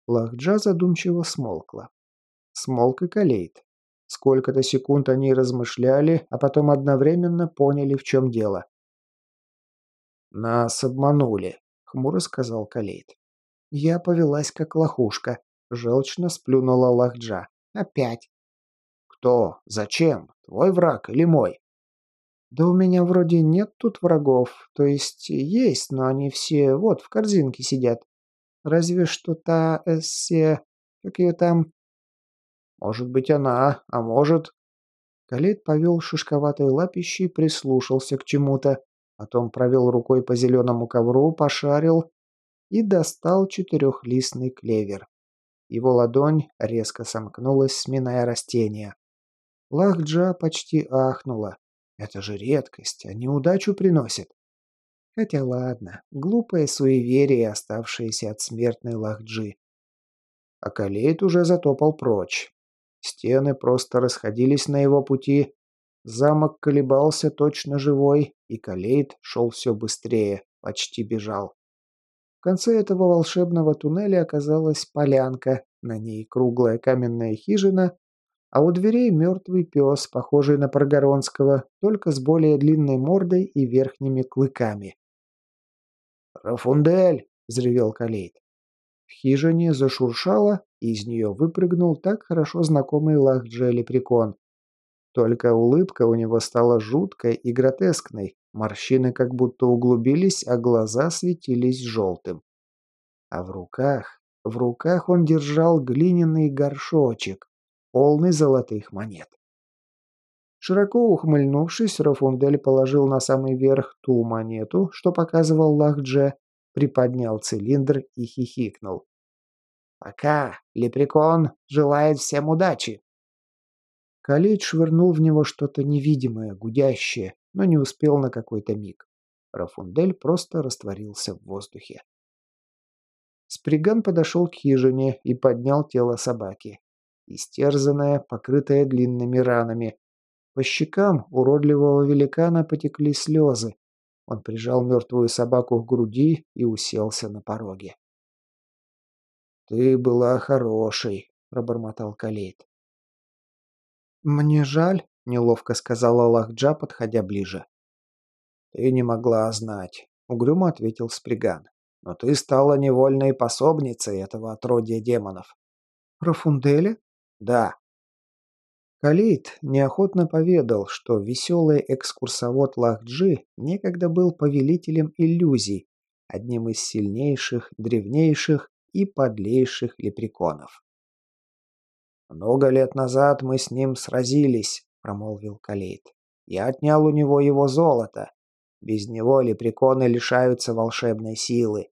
S2: Лахджа задумчиво смолкла. Смолк и Калейт. Сколько-то секунд они размышляли, а потом одновременно поняли, в чем дело. «Нас обманули», — хмуро сказал Калейт. «Я повелась как лохушка», — желчно сплюнула Лахджа. «Опять». «Кто? Зачем? Твой враг или мой?» «Да у меня вроде нет тут врагов. То есть есть, но они все вот в корзинке сидят. Разве что та эссе... Как ее там? Может быть, она, а может...» Калет повел шишковатой лапищей, прислушался к чему-то, потом провел рукой по зеленому ковру, пошарил и достал четырехлистный клевер. Его ладонь резко сомкнулась, сминая растение. Лахджа почти ахнула. Это же редкость, а неудачу приносит. Хотя ладно, глупое суеверие, оставшееся от смертной Лахджи. А Калейт уже затопал прочь. Стены просто расходились на его пути. Замок колебался точно живой, и Калейт шел все быстрее, почти бежал. В конце этого волшебного туннеля оказалась полянка, на ней круглая каменная хижина, а у дверей мертвый пес, похожий на Прогоронского, только с более длинной мордой и верхними клыками. «Рафундель!» — взревел Калейт. В хижине зашуршало, и из нее выпрыгнул так хорошо знакомый Лахдже-лепрекон. Только улыбка у него стала жуткой и гротескной, морщины как будто углубились, а глаза светились желтым. А в руках, в руках он держал глиняный горшочек, полный золотых монет. Широко ухмыльнувшись, Рафундель положил на самый верх ту монету, что показывал Лахдже, приподнял цилиндр и хихикнул. «Пока, Лепрекон желает всем удачи!» Калейд швырнул в него что-то невидимое, гудящее, но не успел на какой-то миг. Рафундель просто растворился в воздухе. Сприган подошел к хижине и поднял тело собаки. Истерзанное, покрытое длинными ранами. По щекам уродливого великана потекли слезы. Он прижал мертвую собаку к груди и уселся на пороге. «Ты была хорошей», — пробормотал Калейт. «Мне жаль», — неловко сказала Лахджа, подходя ближе. «Ты не могла знать», — угрюмо ответил Сприган. «Но ты стала невольной пособницей этого отродья демонов».
S1: «Рафунделя?»
S2: «Да».
S1: Калит неохотно поведал, что веселый экскурсовод Лахджи некогда был повелителем иллюзий, одним из сильнейших, древнейших и подлейших лепреконов.
S2: «Много лет назад мы с ним сразились», — промолвил Калейт. «Я отнял у него его золото. Без него лепреконы лишаются волшебной силы.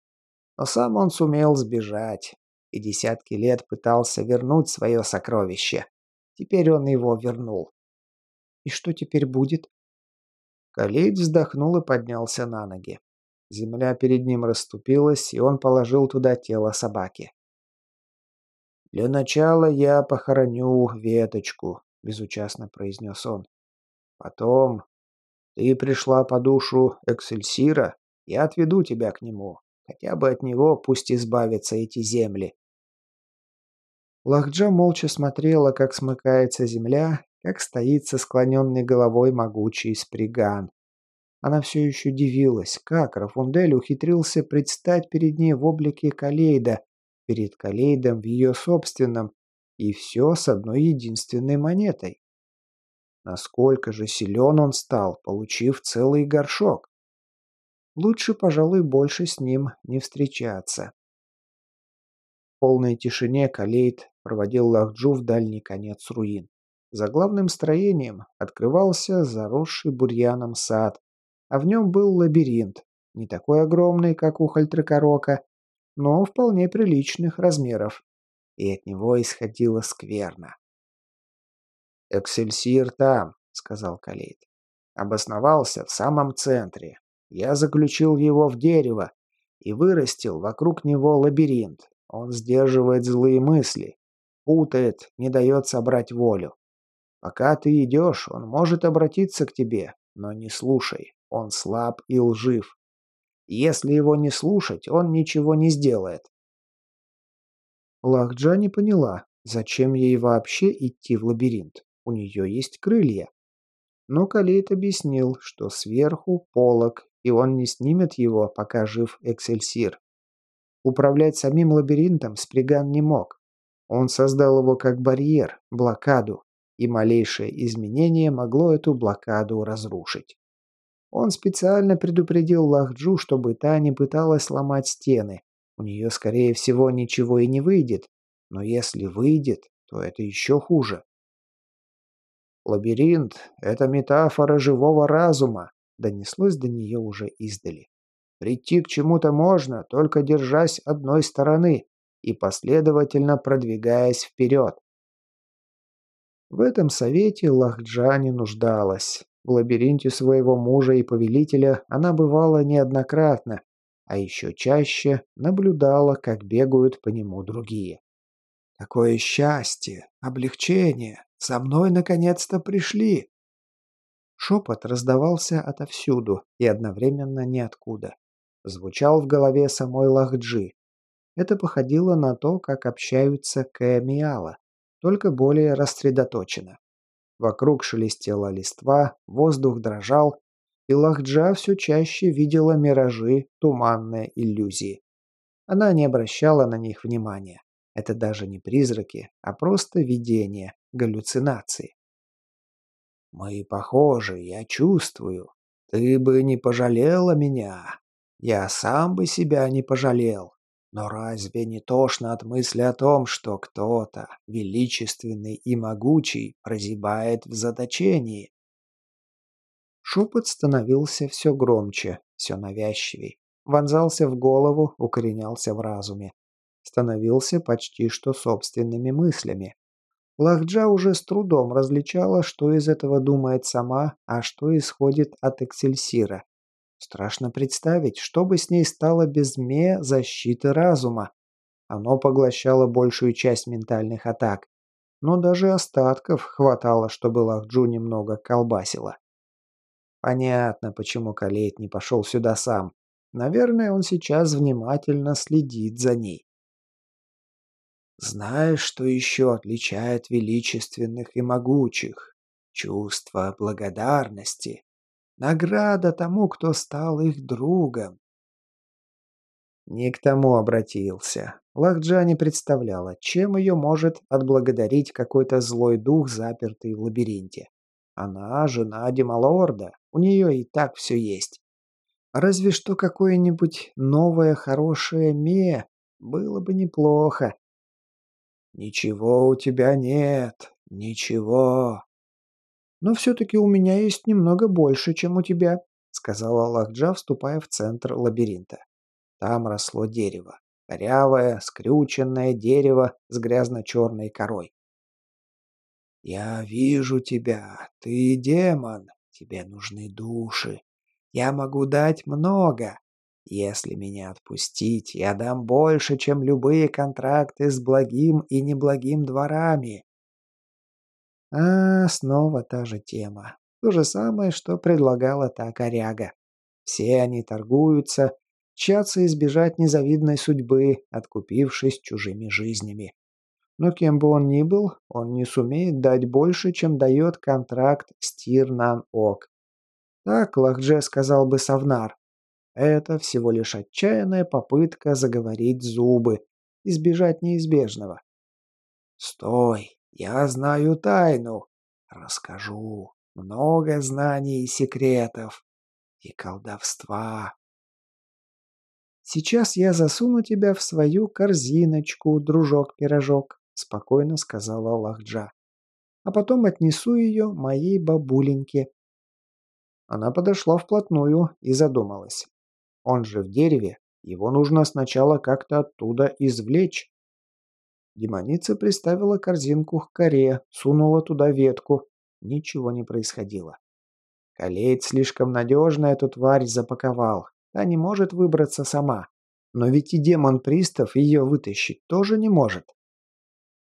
S2: Но сам он сумел сбежать и десятки лет пытался вернуть свое сокровище. Теперь он его вернул».
S1: «И что теперь будет?»
S2: Калейт вздохнул и поднялся на ноги. Земля перед ним расступилась, и он положил туда тело собаки. «Для начала я похороню веточку», — безучастно произнес он. «Потом ты пришла по душу Эксельсира, я отведу тебя к нему. Хотя бы от него пусть избавятся эти земли».
S1: Лахджа молча смотрела, как смыкается земля, как стоит со склоненной головой могучий сприган. Она все еще дивилась, как Рафундель ухитрился предстать перед ней в облике Калейда, перед Калейдом в ее собственном, и все с одной единственной монетой. Насколько же силен он стал, получив целый горшок. Лучше, пожалуй, больше с ним не встречаться. В полной тишине Калейд проводил Лахджу в дальний конец руин. За главным строением открывался заросший бурьяном сад, а в нем был лабиринт, не такой огромный, как у Хальтракорока, но вполне приличных размеров, и от него исходило скверно.
S2: «Эксельсир там», — сказал Калейт. «Обосновался в самом центре. Я заключил его в дерево и вырастил вокруг него лабиринт. Он сдерживает злые мысли, путает, не дает собрать волю. Пока ты идешь, он может обратиться к тебе, но не слушай, он слаб и лжив. Если его не слушать, он ничего не сделает.
S1: Лахджа не поняла, зачем ей вообще идти в лабиринт. У нее есть крылья. Но Калейт объяснил, что сверху полог, и он не снимет его, пока жив Эксельсир. Управлять самим лабиринтом Сприган не мог. Он создал его как барьер, блокаду, и малейшее изменение могло эту блокаду разрушить. Он специально предупредил Лахджу, чтобы та не пыталась сломать стены. У нее, скорее всего, ничего и не выйдет. Но если выйдет, то это еще хуже.
S2: «Лабиринт — это метафора живого разума», — донеслось до нее уже издали. «Прийти к чему-то можно, только держась одной стороны и последовательно продвигаясь вперед».
S1: В этом совете Лахджа не нуждалась. В лабиринте своего мужа и повелителя она бывала неоднократно, а еще чаще наблюдала, как бегают по нему другие. «Какое счастье! Облегчение! За мной наконец-то пришли!» Шепот раздавался отовсюду и одновременно ниоткуда. Звучал в голове самой Лахджи. Это походило на то, как общаются Кэмиала, только более рассредоточено. Вокруг шелестела листва, воздух дрожал, и Лахджа все чаще видела миражи, туманные иллюзии. Она не обращала на них внимания. Это даже не призраки, а просто видения, галлюцинации.
S2: «Мы похожи, я чувствую. Ты бы не пожалела меня. Я сам бы себя не пожалел. Но разве не тошно от мысли о том, что кто-то, величественный и могучий, прозябает в заточении?
S1: Шепот становился все громче, все навязчивей. Вонзался в голову, укоренялся в разуме. Становился почти что собственными мыслями. Лахджа уже с трудом различала, что из этого думает сама, а что исходит от Эксельсира. Страшно представить, что бы с ней стало без ме защиты разума. Оно поглощало большую часть ментальных атак. Но даже остатков хватало, чтобы Лахджу немного колбасило. Понятно, почему Калейт не пошел сюда сам. Наверное, он сейчас внимательно следит за ней. Знаешь, что еще отличает величественных и могучих? Чувство благодарности. Награда тому, кто стал их другом. Не к тому обратился. Лахджа не представляла, чем ее может отблагодарить какой-то злой дух, запертый в лабиринте. Она жена Демалорда, у нее и так все есть. Разве что какое-нибудь новое хорошее ме было бы неплохо. «Ничего у тебя нет, ничего». «Но все-таки у меня есть немного больше, чем у тебя», сказала Лахджа, вступая в центр лабиринта. Там росло дерево. Корявое, скрюченное дерево с грязно-черной корой. «Я вижу тебя. Ты демон. Тебе нужны души. Я могу дать много. Если меня отпустить, я дам больше, чем любые контракты с благим и неблагим дворами. А, снова та же тема. То же самое, что предлагала та коряга. Все они торгуются, чатся избежать незавидной судьбы, откупившись чужими жизнями. Но кем бы он ни был, он не сумеет дать больше, чем дает контракт Стирнан-Ок. Так Лахдже сказал бы Савнар. Это всего лишь отчаянная попытка заговорить зубы, избежать неизбежного. «Стой! Я знаю тайну! Расскажу! Много знаний и секретов! И колдовства!» «Сейчас я засуну тебя в свою корзиночку, дружок-пирожок», — спокойно сказала Лахджа. «А потом отнесу ее моей бабуленьке». Она подошла вплотную и задумалась. Он же в дереве. Его нужно сначала как-то оттуда извлечь. Демоница приставила корзинку к коре, сунула туда ветку. Ничего не происходило. Калейт слишком надежно эту тварь запаковал. Та не может выбраться сама. Но ведь и демон-пристав ее вытащить тоже не может.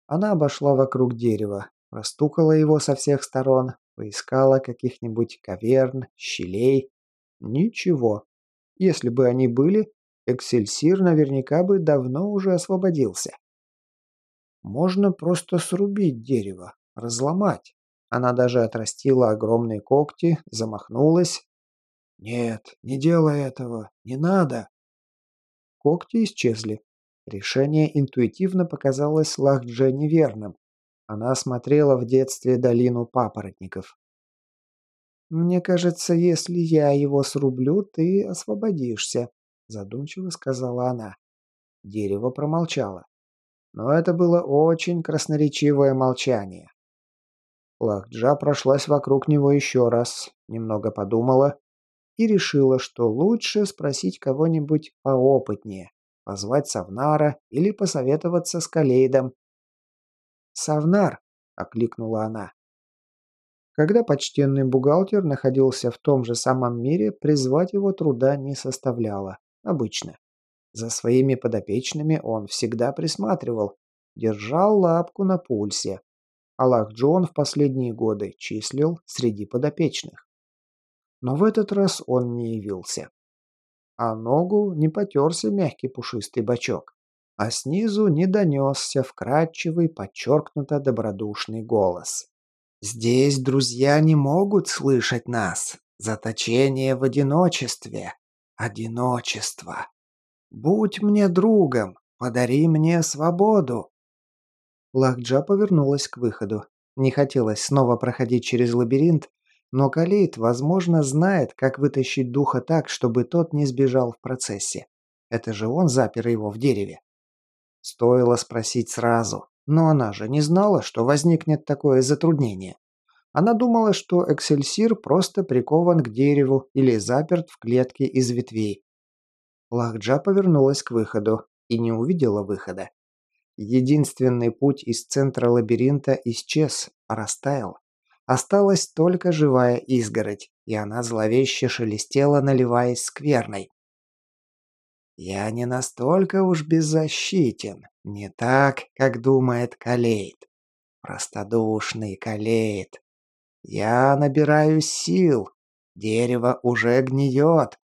S1: Она обошла вокруг дерева, простукала его со всех сторон, поискала каких-нибудь каверн, щелей. Ничего. Если бы они были, Эксельсир наверняка бы давно уже освободился. Можно просто срубить дерево, разломать. Она даже отрастила огромные когти, замахнулась. «Нет, не делай этого, не надо!» Когти исчезли. Решение интуитивно показалось Лахдже неверным. Она смотрела в детстве долину папоротников. «Мне кажется, если я его срублю, ты освободишься», — задумчиво сказала она. Дерево промолчало. Но это было очень красноречивое молчание. Лахджа прошлась вокруг него еще раз, немного подумала и решила, что лучше спросить кого-нибудь поопытнее, позвать Савнара или посоветоваться с Калейдом. «Савнар!» — окликнула она. Когда почтенный бухгалтер находился в том же самом мире, призвать его труда не составляло. Обычно. За своими подопечными он всегда присматривал, держал лапку на пульсе. Аллах Джон в последние годы числил среди подопечных. Но в этот раз он не явился. А ногу не потерся мягкий пушистый бочок, а снизу не донесся вкрадчивый, подчеркнуто добродушный голос. Здесь друзья не могут слышать нас. Заточение в одиночестве. Одиночество. Будь мне другом, подари мне свободу. Лахджа повернулась к выходу. Не хотелось снова проходить через лабиринт, но Калейт, возможно, знает, как вытащить духа так, чтобы тот не сбежал в процессе. Это же он запер его в дереве. Стоило спросить сразу. Но она же не знала, что возникнет такое затруднение. Она думала, что Эксельсир просто прикован к дереву или заперт в клетке из ветвей. Лахджа повернулась к выходу и не увидела выхода. Единственный путь из центра лабиринта исчез, растаял. Осталась только живая изгородь, и она зловеще шелестела, наливаясь скверной. «Я не настолько уж беззащитен, не так, как думает Калейт. Простодушный Калейт. Я набираю сил, дерево уже гниет».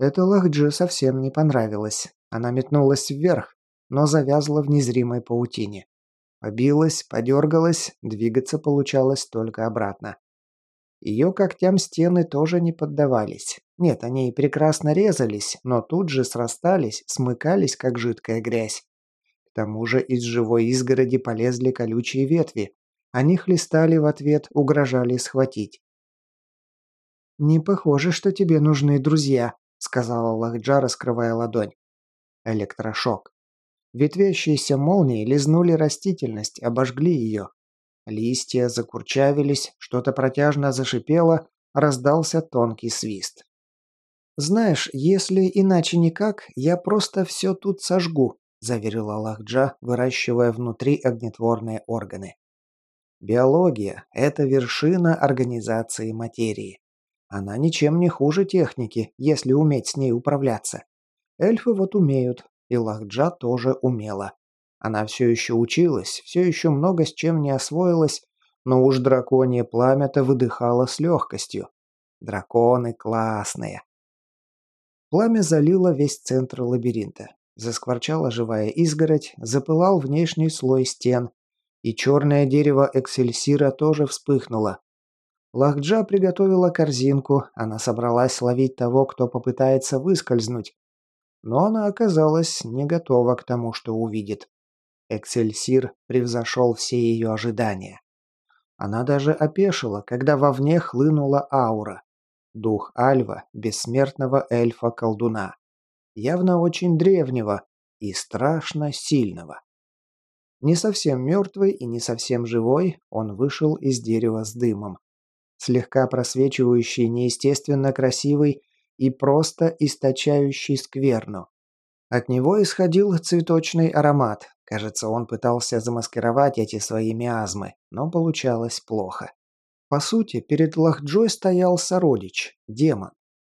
S2: Это Лахдже совсем не понравилось. Она метнулась вверх, но завязла в незримой паутине. Побилась, подергалась, двигаться получалось только обратно. Ее когтям стены тоже не поддавались. Нет, они и прекрасно резались, но тут же срастались, смыкались, как жидкая грязь. К тому же из живой изгороди полезли колючие ветви. Они хлестали в ответ, угрожали схватить. «Не похоже, что тебе нужны друзья», — сказала Лахджа, раскрывая ладонь. Электрошок. Ветвящиеся молнии лизнули растительность, обожгли ее. Листья закурчавились, что-то протяжно зашипело, раздался тонкий свист. «Знаешь, если иначе никак, я просто все тут сожгу», – заверила Лахджа, выращивая внутри огнетворные органы. Биология – это вершина организации материи. Она ничем не хуже техники, если уметь с ней управляться. Эльфы вот умеют, и Лахджа тоже умела. Она все еще училась, все еще много с чем не освоилась, но уж драконье пламя-то выдыхало с легкостью. Драконы классные. Пламя залило весь центр лабиринта. Заскворчала живая изгородь, запылал внешний слой стен, и черное дерево эксельсира тоже вспыхнуло. Лахджа приготовила корзинку, она собралась ловить того, кто попытается выскользнуть, но она оказалась не готова к тому, что увидит. Эксельсир превзошел все ее ожидания. Она даже опешила, когда вовне хлынула аура. Дух Альва, бессмертного эльфа-колдуна. Явно очень древнего и страшно сильного. Не совсем мертвый и не совсем живой, он вышел из дерева с дымом. Слегка просвечивающий, неестественно красивый и просто источающий скверну. От него исходил цветочный аромат. Кажется, он пытался замаскировать эти свои миазмы, но получалось плохо. По сути, перед Лахджой стоял сородич, демон.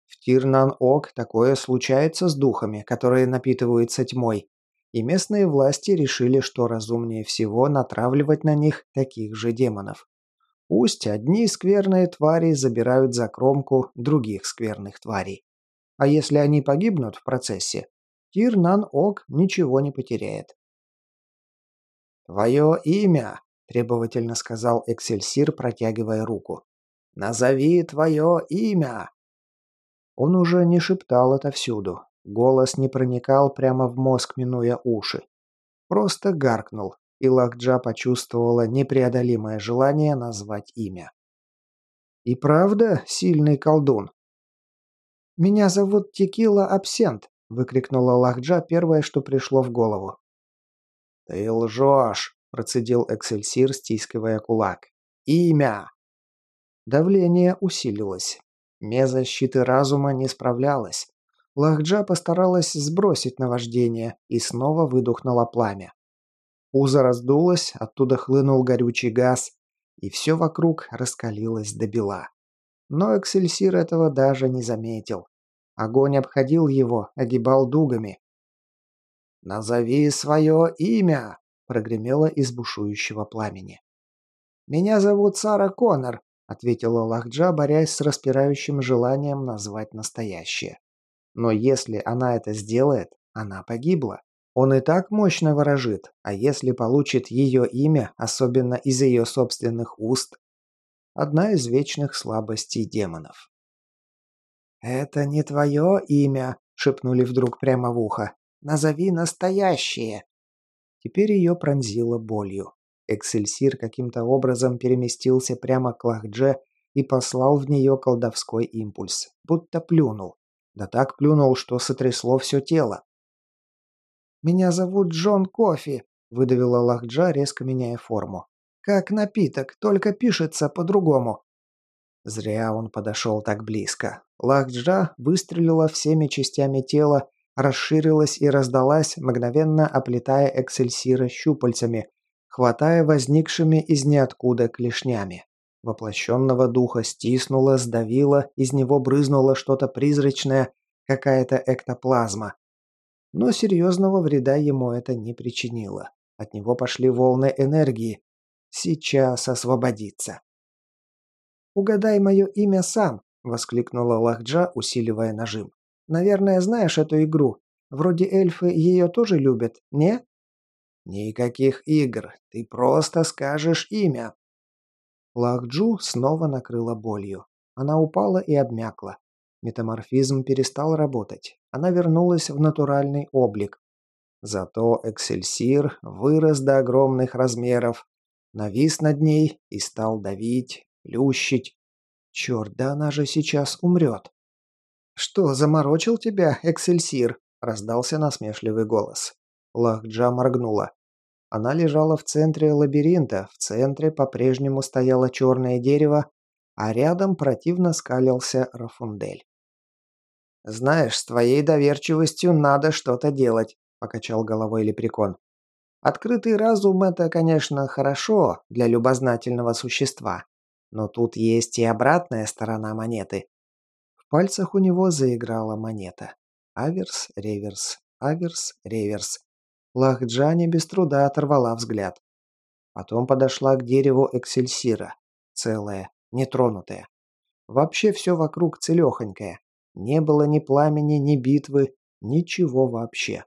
S2: В Тирнан-Ок такое случается с духами, которые напитываются тьмой, и местные власти решили, что разумнее всего натравливать на них таких же демонов. Пусть одни скверные твари забирают за кромку других скверных тварей. А если они погибнут в процессе, Тирнан-Ок ничего не потеряет. «Твое имя», – требовательно сказал Эксельсир, протягивая руку. «Назови твое имя!» Он уже не шептал отовсюду. Голос не проникал прямо в мозг, минуя уши. Просто гаркнул, и Лакджа почувствовала непреодолимое желание назвать имя. «И правда сильный колдун?» «Меня зовут Текила Абсент», — выкрикнула Лахджа первое, что пришло в голову. «Ты лжешь», — процедил Эксельсир, стискивая кулак. «Имя!» Давление усилилось. Мезощиты разума не справлялась. Лахджа постаралась сбросить наваждение и снова выдохнула пламя. Пузо раздулось, оттуда хлынул горючий газ, и все вокруг раскалилось до бела. Но Эксельсир этого даже не заметил. Огонь обходил его, огибал дугами. «Назови свое имя!» — прогремело из бушующего пламени. «Меня зовут Сара Коннор», — ответила Лахджа, борясь с распирающим желанием назвать настоящее. Но если она это сделает, она погибла. Он и так мощно ворожит, а если получит ее имя, особенно из ее собственных уст, одна из вечных слабостей демонов. «Это не твое имя», — шепнули вдруг прямо в ухо. «Назови настоящее». Теперь ее пронзило болью. Эксельсир каким-то образом переместился прямо к Лахдже и послал в нее колдовской импульс, будто плюнул. Да так плюнул, что сотрясло все тело. «Меня зовут Джон Кофи», — выдавила Лахджа, резко меняя форму. «Как напиток, только пишется по-другому». Зря он подошел так близко. Лахджа выстрелила всеми частями тела,
S1: расширилась и раздалась, мгновенно оплетая Эксельсира щупальцами, хватая возникшими из ниоткуда клешнями. Воплощенного духа стиснуло, сдавило, из него брызнуло что-то призрачное, какая-то эктоплазма. Но серьезного вреда ему это не причинило. От него пошли волны энергии. Сейчас освободится. «Угадай мое имя сам», — воскликнула Лахджа, усиливая нажим. «Наверное, знаешь эту игру. Вроде эльфы ее тоже любят, не?» «Никаких игр. Ты просто скажешь имя». Лахджу снова накрыла болью. Она упала и обмякла. Метаморфизм перестал работать. Она вернулась в натуральный облик. Зато Эксельсир вырос до огромных размеров, навис над ней и стал давить, плющить. Черт, да она же сейчас умрет. «Что, заморочил тебя, Эксельсир?» – раздался насмешливый голос. Лахджа моргнула. Она лежала в центре лабиринта, в центре по-прежнему стояло черное дерево, а рядом противно скалился Рафундель. «Знаешь, с твоей доверчивостью надо что-то делать», – покачал головой лепрекон. «Открытый разум – это, конечно, хорошо для любознательного существа, но тут есть и обратная сторона монеты». В пальцах у него заиграла монета. Аверс, реверс, аверс, реверс. Лахджани без труда оторвала взгляд. Потом подошла к дереву эксельсира. Целое, нетронутое. Вообще все вокруг целехонькое. Не было ни пламени, ни битвы, ничего вообще.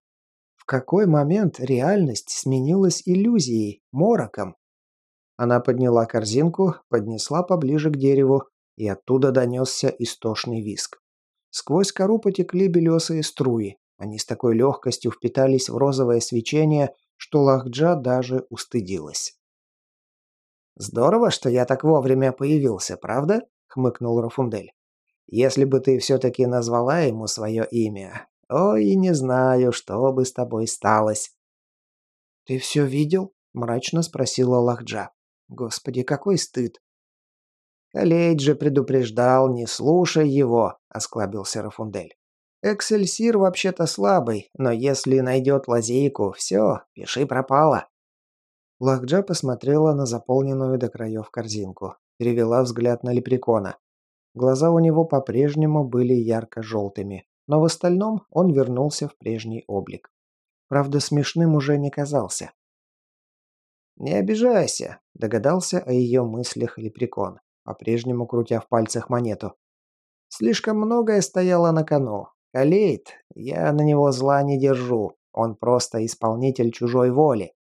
S1: В какой момент реальность сменилась иллюзией, мороком? Она подняла корзинку, поднесла поближе к дереву, и оттуда донесся истошный виск. Сквозь кору потекли белесые струи. Они с такой легкостью впитались в розовое свечение, что Лахджа даже устыдилась. «Здорово, что я так вовремя появился, правда?» — хмыкнул Рафундель. Если бы ты все-таки назвала ему свое имя, ой, не знаю, что бы с тобой сталось». «Ты все видел?» – мрачно спросила Лахджа. «Господи, какой стыд!» «Калейд же предупреждал, не слушай его», – осклабился Рафундель. «Эксельсир вообще-то слабый, но если найдет лазейку, все, пиши пропало». Лахджа посмотрела на заполненную до краев корзинку, перевела взгляд на лепрекона. Глаза у него по-прежнему были ярко-желтыми, но в остальном он вернулся в прежний облик. Правда, смешным уже не казался. «Не обижайся», – догадался о ее мыслях лепрекон, по-прежнему крутя в пальцах монету. «Слишком многое стояло на кону. Калейт, я на него зла не держу. Он просто исполнитель чужой воли».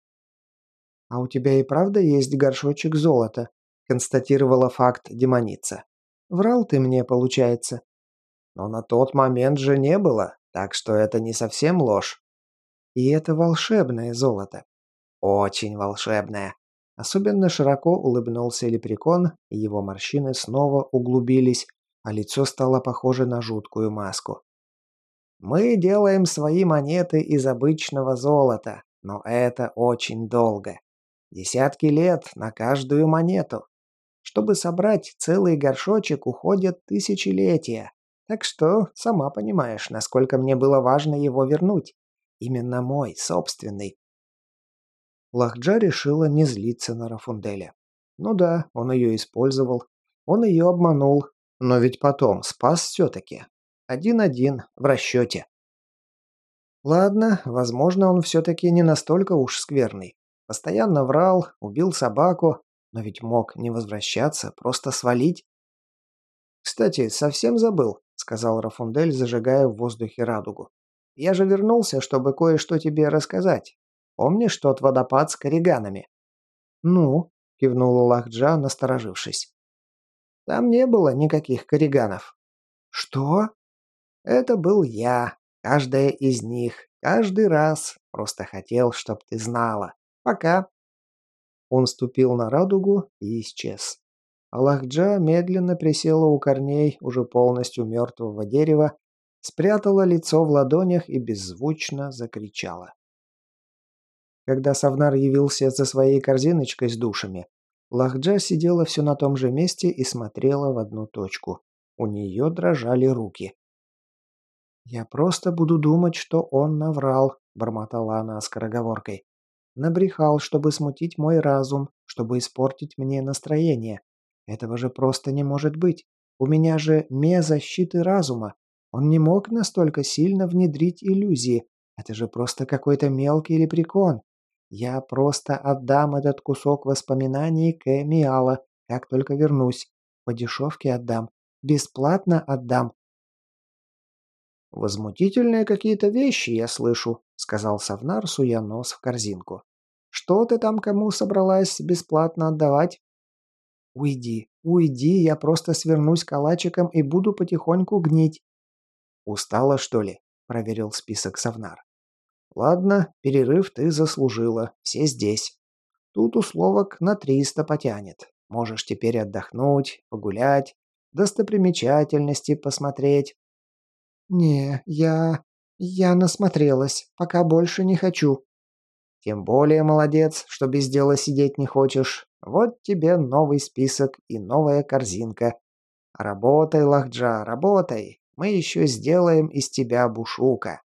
S1: «А у тебя и правда есть горшочек золота?» – констатировала факт демоница. Врал ты мне, получается. Но на тот момент же не было, так что это не совсем ложь. И это волшебное золото. Очень волшебное. Особенно широко улыбнулся лепрекон, и его морщины снова углубились, а лицо стало похоже на жуткую маску. Мы делаем свои монеты из обычного золота, но это очень долго. Десятки лет на каждую монету. Чтобы собрать целый горшочек, уходят тысячелетия. Так что, сама понимаешь, насколько мне было важно его вернуть. Именно мой, собственный. Лахджа решила не злиться на Рафунделя. Ну да, он ее использовал. Он ее обманул. Но ведь потом спас все-таки. Один-один, в расчете. Ладно, возможно, он все-таки не настолько уж скверный. Постоянно врал, убил собаку, но ведь мог не возвращаться, просто свалить. «Кстати, совсем забыл», — сказал Рафундель, зажигая в воздухе радугу. «Я же вернулся, чтобы кое-что тебе рассказать. Помнишь тот водопад с кориганами?» «Ну», — кивнула Лахджа, насторожившись. «Там не было никаких кориганов». «Что?» «Это был я. Каждая из них. Каждый раз. Просто хотел, чтоб ты знала. Пока». Он ступил на радугу и исчез. Аллахджа медленно присела у корней уже полностью мертвого дерева, спрятала лицо в ладонях и беззвучно закричала. Когда Савнар явился за своей корзиночкой с душами, Лахджа сидела все на том же месте и смотрела в одну точку. У нее дрожали руки. «Я просто буду думать, что он наврал», — бормотала она скороговоркой. «Набрехал, чтобы смутить мой разум, чтобы испортить мне настроение. Этого же просто не может быть. У меня же ме-защиты разума. Он не мог настолько сильно внедрить иллюзии. Это же просто какой-то мелкий лепрекон. Я просто отдам этот кусок воспоминаний к Миала, как только вернусь. По дешевке отдам. Бесплатно отдам. «Возмутительные какие-то вещи я слышу», — сказал Савнар, суя нос в корзинку. «Что ты там кому собралась бесплатно отдавать?» «Уйди, уйди, я просто свернусь калачиком и буду потихоньку гнить». «Устала, что ли?» — проверил список Савнар. «Ладно, перерыв ты заслужила, все здесь. Тут условок на триста потянет. Можешь теперь отдохнуть, погулять, достопримечательности посмотреть». «Не, я... я насмотрелась. Пока больше не хочу». «Тем более молодец, что без дела сидеть не хочешь. Вот тебе новый список и новая корзинка. Работай, Лахджа, работай. Мы еще сделаем из тебя бушука».